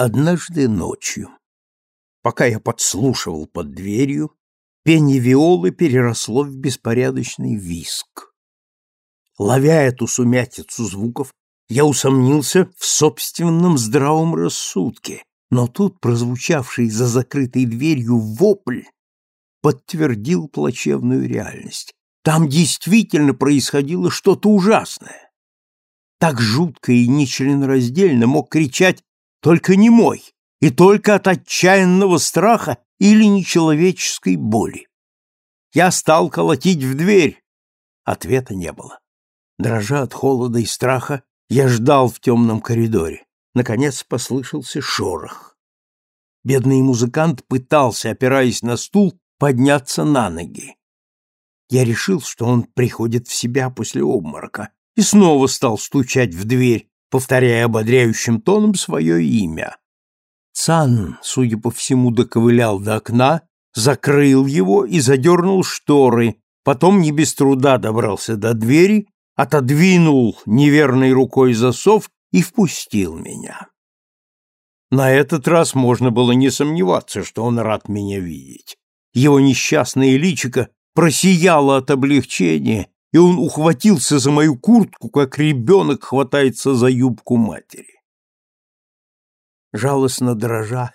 Однажды ночью, пока я подслушивал под дверью, пение виолы переросло в беспорядочный виск. Ловя эту сумятицу звуков, я усомнился в собственном здравом рассудке, но тут прозвучавший за закрытой дверью вопль подтвердил плачевную реальность. Там действительно происходило что-то ужасное. Так жутко и нечленораздельно мог кричать только не мой, и только от отчаянного страха или нечеловеческой боли. Я стал колотить в дверь. Ответа не было. Дрожа от холода и страха, я ждал в темном коридоре. Наконец послышался шорох. Бедный музыкант пытался, опираясь на стул, подняться на ноги. Я решил, что он приходит в себя после обморока, и снова стал стучать в дверь, повторяя ободряющим тоном свое имя. Цан, судя по всему, доковылял до окна, закрыл его и задернул шторы, потом не без труда добрался до двери, отодвинул неверной рукой засов и впустил меня. На этот раз можно было не сомневаться, что он рад меня видеть. Его несчастное личико просияло от облегчения, и он ухватился за мою куртку, как ребенок хватается за юбку матери. Жалостно дрожа,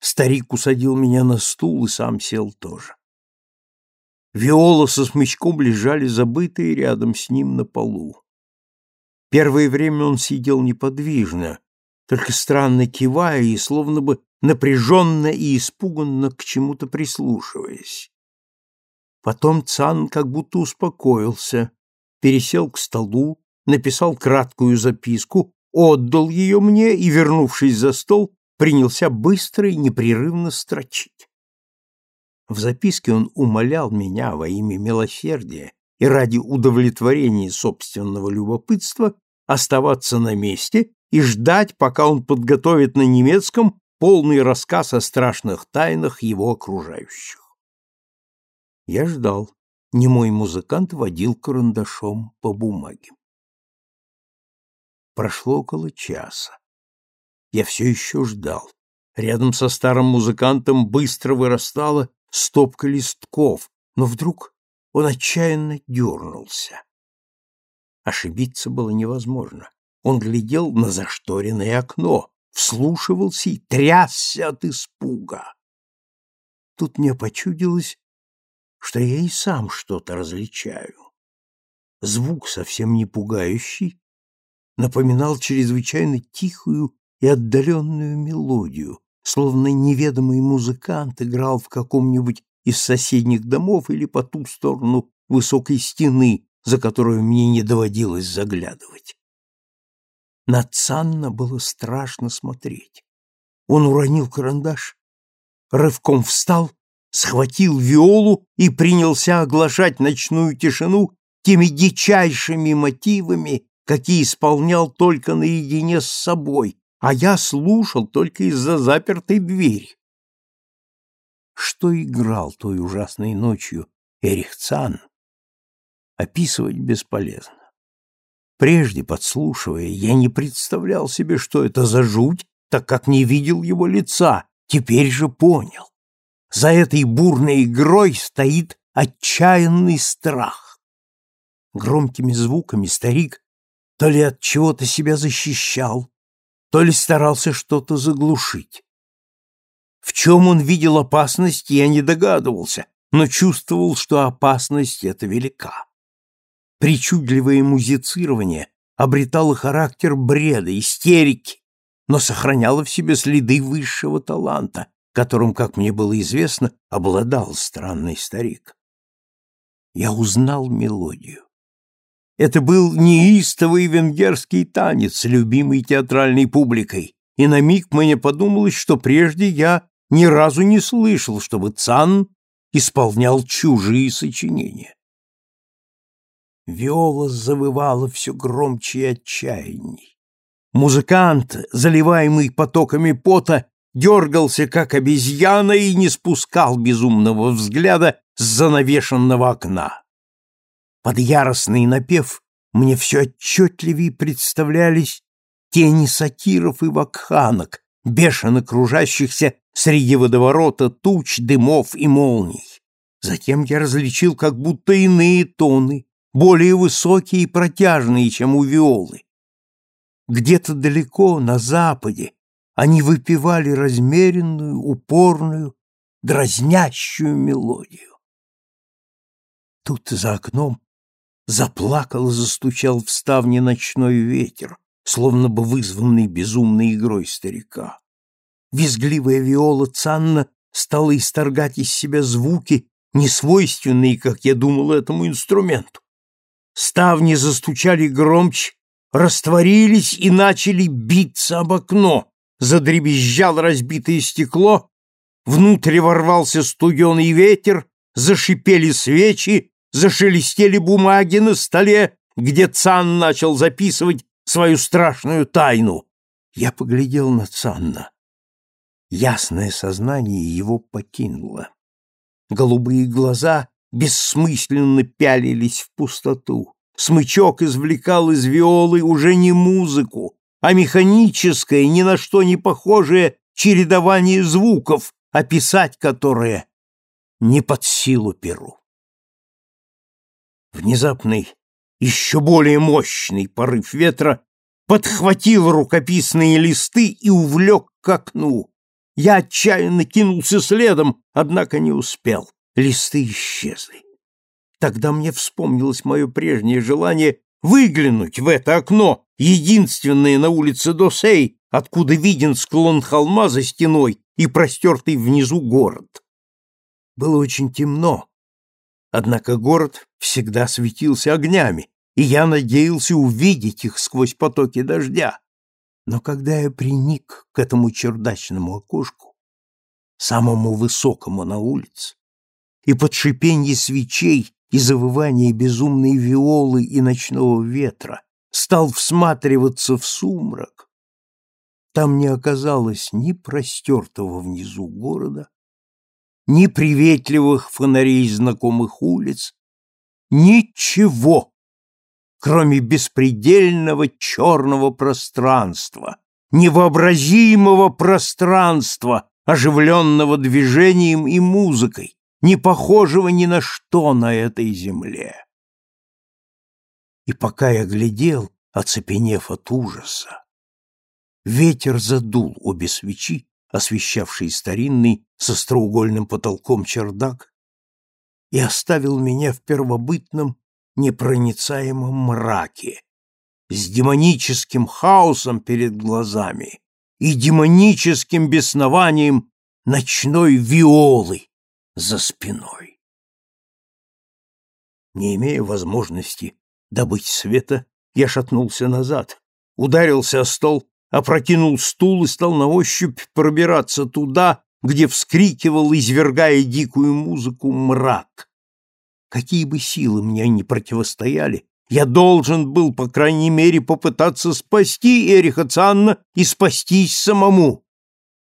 старик усадил меня на стул и сам сел тоже. Виола со смычком лежали забытые рядом с ним на полу. Первое время он сидел неподвижно, только странно кивая и словно бы напряженно и испуганно к чему-то прислушиваясь. Потом Цан как будто успокоился, пересел к столу, написал краткую записку, отдал ее мне и, вернувшись за стол, принялся быстро и непрерывно строчить. В записке он умолял меня во имя милосердия и ради удовлетворения собственного любопытства оставаться на месте и ждать, пока он подготовит на немецком полный рассказ о страшных тайнах его окружающих. Я ждал. Немой музыкант водил карандашом по бумаге. Прошло около часа. Я все еще ждал. Рядом со старым музыкантом быстро вырастала стопка листков, но вдруг он отчаянно дернулся. Ошибиться было невозможно. Он глядел на зашторенное окно, вслушивался и трясся от испуга. Тут мне почудилось, что я и сам что-то различаю. Звук совсем не пугающий, напоминал чрезвычайно тихую и отдаленную мелодию, словно неведомый музыкант играл в каком-нибудь из соседних домов или по ту сторону высокой стены, за которую мне не доводилось заглядывать. На Цанна было страшно смотреть. Он уронил карандаш, рывком встал схватил виолу и принялся оглашать ночную тишину теми дичайшими мотивами, какие исполнял только наедине с собой, а я слушал только из-за запертой двери. Что играл той ужасной ночью Эрих Цан, описывать бесполезно. Прежде, подслушивая, я не представлял себе, что это за жуть, так как не видел его лица, теперь же понял. За этой бурной игрой стоит отчаянный страх. Громкими звуками старик то ли от чего-то себя защищал, то ли старался что-то заглушить. В чем он видел опасность, я не догадывался, но чувствовал, что опасность эта велика. Причудливое музицирование обретало характер бреда, истерики, но сохраняло в себе следы высшего таланта, которым, как мне было известно, обладал странный старик. Я узнал мелодию. Это был неистовый венгерский танец, любимый театральной публикой, и на миг мне подумалось, что прежде я ни разу не слышал, чтобы Цан исполнял чужие сочинения. Виола завывала все громче и отчаянней. Музыкант, заливаемый потоками пота, дергался, как обезьяна, и не спускал безумного взгляда с занавешенного окна. Под яростный напев мне все отчетливее представлялись тени сатиров и вакханок, бешено кружащихся среди водоворота туч, дымов и молний. Затем я различил как будто иные тоны, более высокие и протяжные, чем у виолы. Где-то далеко, на западе, они выпивали размеренную, упорную, дразнящую мелодию. Тут за окном заплакал и застучал в ставне ночной ветер, словно бы вызванный безумной игрой старика. Визгливая виола Цанна стала исторгать из себя звуки, несвойственные, как я думал, этому инструменту. Ставни застучали громче, растворились и начали биться об окно. Задребезжало разбитое стекло, внутрь ворвался студеный ветер, зашипели свечи, зашелестели бумаги на столе, где Цан начал записывать свою страшную тайну. Я поглядел на Цанна. Ясное сознание его покинуло. Голубые глаза бессмысленно пялились в пустоту. Смычок извлекал из виолы уже не музыку, а механическое, ни на что не похожее чередование звуков, описать которое не под силу перу. Внезапный, еще более мощный порыв ветра подхватил рукописные листы и увлек к окну. Я отчаянно кинулся следом, однако не успел. Листы исчезли. Тогда мне вспомнилось мое прежнее желание выглянуть в это окно, единственное на улице Досей, откуда виден склон холма за стеной и простертый внизу город. Было очень темно, однако город всегда светился огнями, и я надеялся увидеть их сквозь потоки дождя. Но когда я приник к этому чердачному окошку, самому высокому на улице, и под шипенье свечей и завывание безумной виолы и ночного ветра стал всматриваться в сумрак, там не оказалось ни простертого внизу города, ни приветливых фонарей знакомых улиц, ничего, кроме беспредельного черного пространства, невообразимого пространства, оживленного движением и музыкой, не похожего ни на что на этой земле. И пока я глядел, оцепенев от ужаса, ветер задул обе свечи, освещавшие старинный со остроугольным потолком чердак, и оставил меня в первобытном непроницаемом мраке, с демоническим хаосом перед глазами и демоническим беснованием ночной виолы за спиной. Не имея возможности добыть света, я шатнулся назад, ударился о стол, опрокинул стул и стал на ощупь пробираться туда, где вскрикивал, извергая дикую музыку, мрак. Какие бы силы мне ни противостояли, я должен был, по крайней мере, попытаться спасти Эриха Цанна и спастись самому.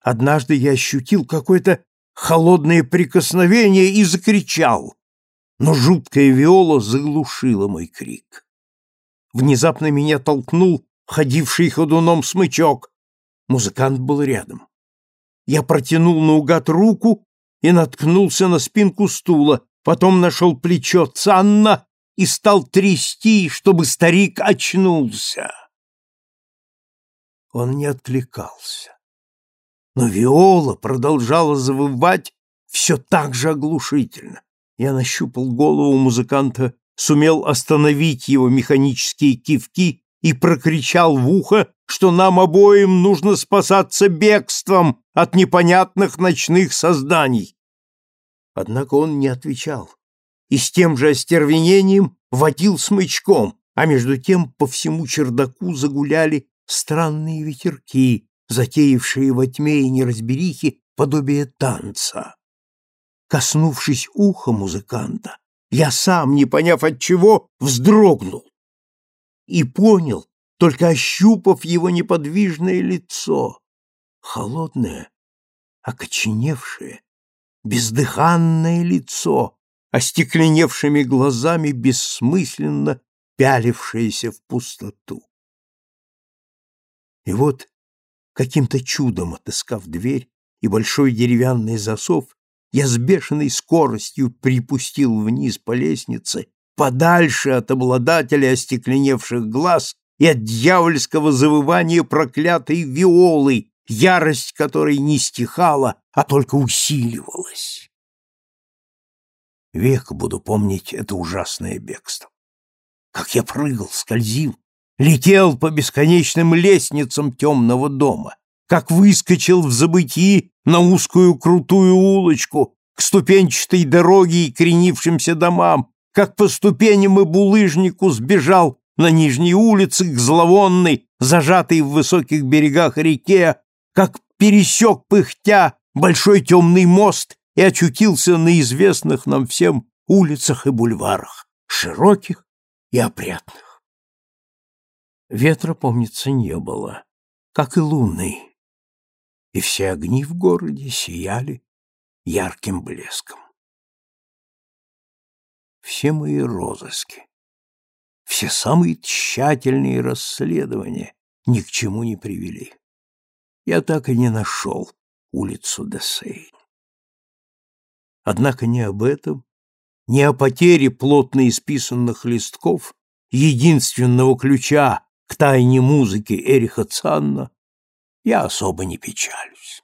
Однажды я ощутил какое-то холодное прикосновение и закричал, но жуткая виола заглушила мой крик. Внезапно меня толкнул ходивший ходуном смычок. Музыкант был рядом. Я протянул наугад руку и наткнулся на спинку стула, потом нашел плечо Цанна и стал трясти, чтобы старик очнулся. Он не откликался. Но Виола продолжала завывать все так же оглушительно. Я нащупал голову музыканта, сумел остановить его механические кивки и прокричал в ухо, что нам обоим нужно спасаться бегством от непонятных ночных созданий. Однако он не отвечал и с тем же остервенением водил смычком, а между тем по всему чердаку загуляли странные ветерки, затеявшие во тьме и неразберихе подобие танца. Коснувшись уха музыканта, я сам, не поняв от чего, вздрогнул и понял, только ощупав его неподвижное лицо, холодное, окоченевшее, бездыханное лицо, остекленевшими глазами бессмысленно пялившееся в пустоту. И вот Каким-то чудом отыскав дверь и большой деревянный засов, я с бешеной скоростью припустил вниз по лестнице, подальше от обладателя остекленевших глаз и от дьявольского завывания проклятой виолы, ярость которой не стихала, а только усиливалась. Век буду помнить это ужасное бегство. Как я прыгал, скользил, летел по бесконечным лестницам темного дома, как выскочил в забытии на узкую крутую улочку, к ступенчатой дороге и кренившимся домам, как по ступеням и булыжнику сбежал на нижней улице к зловонной, зажатой в высоких берегах реке, как пересек пыхтя большой темный мост и очутился на известных нам всем улицах и бульварах, широких и опрятных. Ветра, помнится, не было, как и луны, и все огни в городе сияли ярким блеском. Все мои розыски, все самые тщательные расследования ни к чему не привели. Я так и не нашел улицу Десейн. Однако ни об этом, ни о потере плотно исписанных листков, единственного ключа к тайне музыки Эриха Цанна, я особо не печалюсь.